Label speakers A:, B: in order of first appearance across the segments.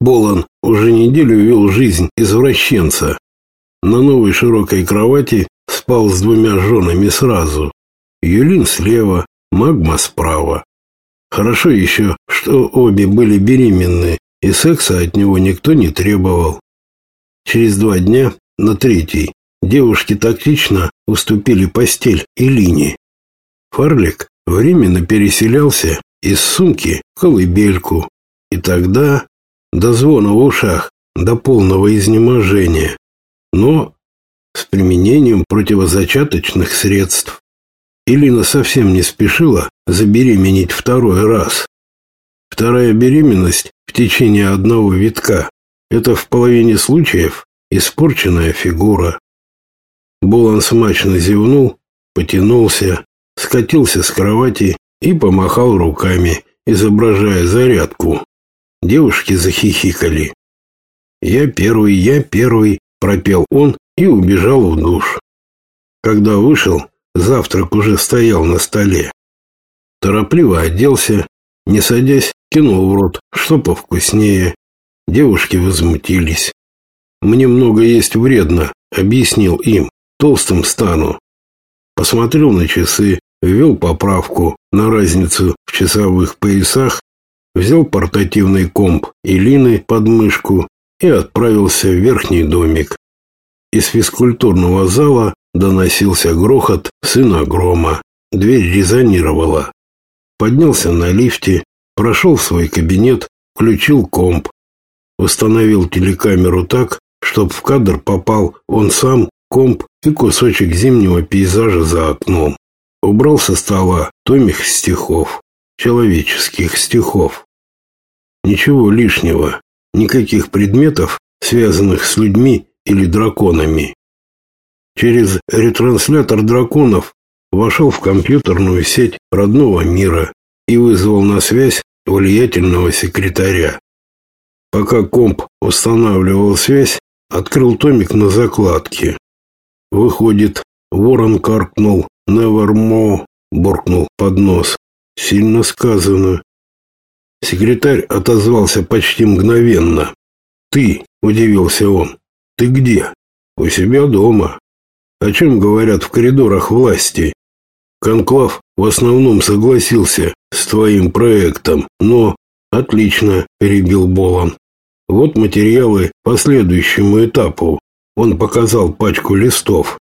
A: Болон уже неделю вел жизнь извращенца. На новой широкой кровати спал с двумя женами сразу. Юлин слева, Магма справа. Хорошо еще, что обе были беременны, и секса от него никто не требовал. Через два дня, на третий, девушки тактично уступили постель и линии. Фарлик временно переселялся из сумки в колыбельку, и тогда до звона в ушах, до полного изнеможения, но с применением противозачаточных средств. Илина совсем не спешила забеременеть второй раз. Вторая беременность в течение одного витка – это в половине случаев испорченная фигура. Болон смачно зевнул, потянулся, скатился с кровати и помахал руками, изображая зарядку. Девушки захихикали. «Я первый, я первый», – пропел он и убежал в душ. Когда вышел, завтрак уже стоял на столе. Торопливо оделся, не садясь, кинул в рот, что повкуснее. Девушки возмутились. «Мне много есть вредно», — объяснил им. «Толстым стану». Посмотрел на часы, ввел поправку на разницу в часовых поясах взял портативный комп Илины под мышку и отправился в верхний домик. Из физкультурного зала доносился грохот сына грома. Дверь резонировала. Поднялся на лифте, прошел в свой кабинет, включил комп. Установил телекамеру так, чтобы в кадр попал он сам, комп и кусочек зимнего пейзажа за окном. Убрал со стола томик стихов человеческих стихов. Ничего лишнего, никаких предметов, связанных с людьми или драконами. Через ретранслятор драконов вошел в компьютерную сеть родного мира и вызвал на связь влиятельного секретаря. Пока комп устанавливал связь, открыл томик на закладке. Выходит, ворон каркнул, невермо, буркнул под нос. Сильно сказано. Секретарь отозвался почти мгновенно. «Ты?» – удивился он. «Ты где?» «У себя дома». «О чем говорят в коридорах власти?» «Конклав в основном согласился с твоим проектом, но...» «Отлично», – перебил Болон. «Вот материалы по следующему этапу». Он показал пачку листов.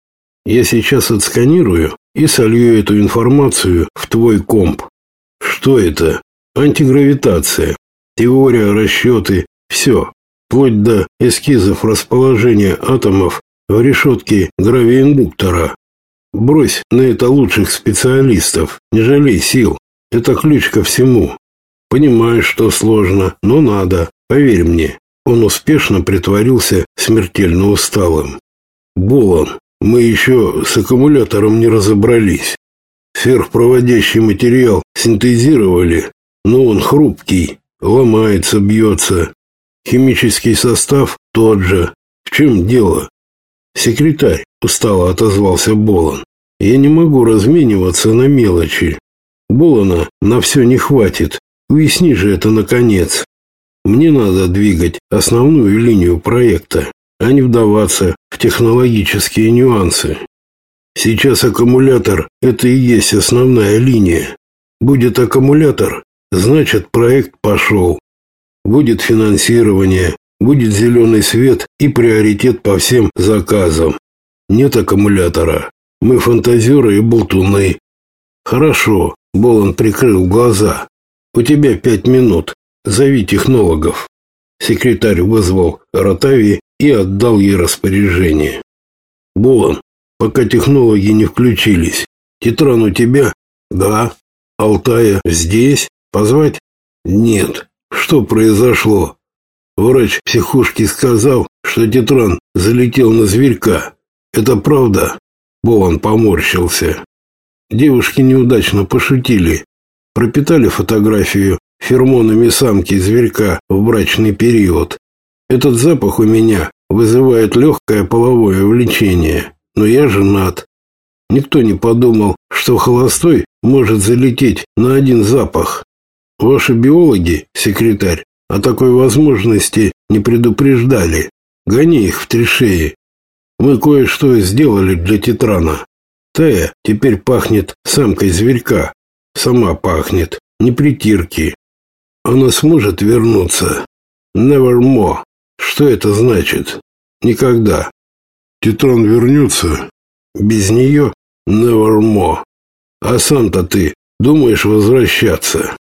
A: «Я сейчас отсканирую и солью эту информацию в твой комп. Что это? Антигравитация, теория, расчеты, все, вплоть до эскизов расположения атомов в решетке гравииндуктора. Брось на это лучших специалистов, не жалей сил. Это ключ ко всему. Понимаю, что сложно, но надо, поверь мне. Он успешно притворился смертельно усталым. Болон, мы еще с аккумулятором не разобрались. Сверхпроводящий материал синтезировали, но он хрупкий, ломается, бьется. Химический состав тот же. В чем дело? Секретарь, устало отозвался Болон. Я не могу размениваться на мелочи. Болона на все не хватит. Уясни же это наконец. Мне надо двигать основную линию проекта, а не вдаваться в технологические нюансы. Сейчас аккумулятор – это и есть основная линия. Будет аккумулятор, значит проект пошел. Будет финансирование, будет зеленый свет и приоритет по всем заказам. Нет аккумулятора. Мы фантазеры и болтуны. Хорошо, Болон прикрыл глаза. У тебя пять минут. Зови технологов. Секретарь вызвал Ротави и отдал ей распоряжение. Болон, пока технологи не включились. Тетран у тебя? Да. Алтая здесь? Позвать? Нет. Что произошло? Врач психушки сказал, что Тетран залетел на зверька. Это правда? Болон поморщился. Девушки неудачно пошутили. Пропитали фотографию фермонами самки зверька в брачный период. Этот запах у меня вызывает легкое половое влечение но я женат. Никто не подумал, что холостой может залететь на один запах. Ваши биологи, секретарь, О такой возможности не предупреждали. Гони их в три шеи. Мы кое-что сделали для Тетрана. Тая теперь пахнет самкой зверька. Сама пахнет, не притирки. Она сможет вернуться. Nevermore. Что это значит? Никогда. Тетран вернется. Без нее Nevermore. А сам-то ты думаешь возвращаться?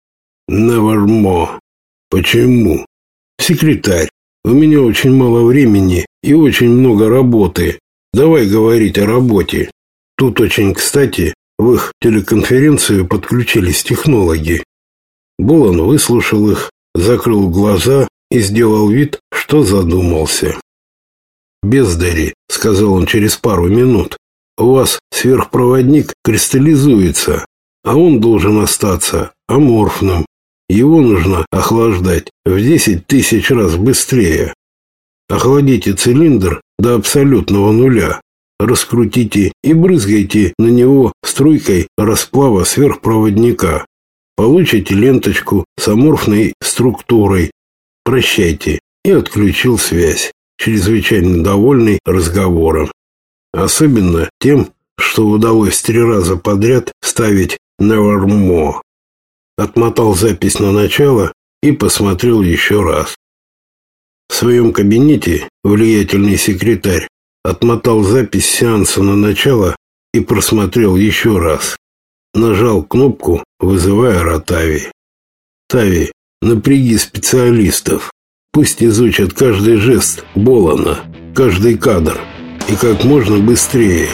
A: Nevermore. Почему? Секретарь, у меня очень мало времени и очень много работы. Давай говорить о работе. Тут очень кстати в их телеконференцию подключились технологи. Болон выслушал их, закрыл глаза и сделал вид, что задумался. «Бездари», — сказал он через пару минут, — «у вас сверхпроводник кристаллизуется, а он должен остаться аморфным, его нужно охлаждать в 10 тысяч раз быстрее. Охладите цилиндр до абсолютного нуля, раскрутите и брызгайте на него струйкой расплава сверхпроводника. Получите ленточку с аморфной структурой. Прощайте. И отключил связь, чрезвычайно довольный разговором. Особенно тем, что удалось три раза подряд ставить «Nevermore» отмотал запись на начало и посмотрел еще раз. В своем кабинете влиятельный секретарь отмотал запись сеанса на начало и просмотрел еще раз. Нажал кнопку, вызывая Ротави. «Тави, напряги специалистов. Пусть изучат каждый жест Болана, каждый кадр и как можно быстрее».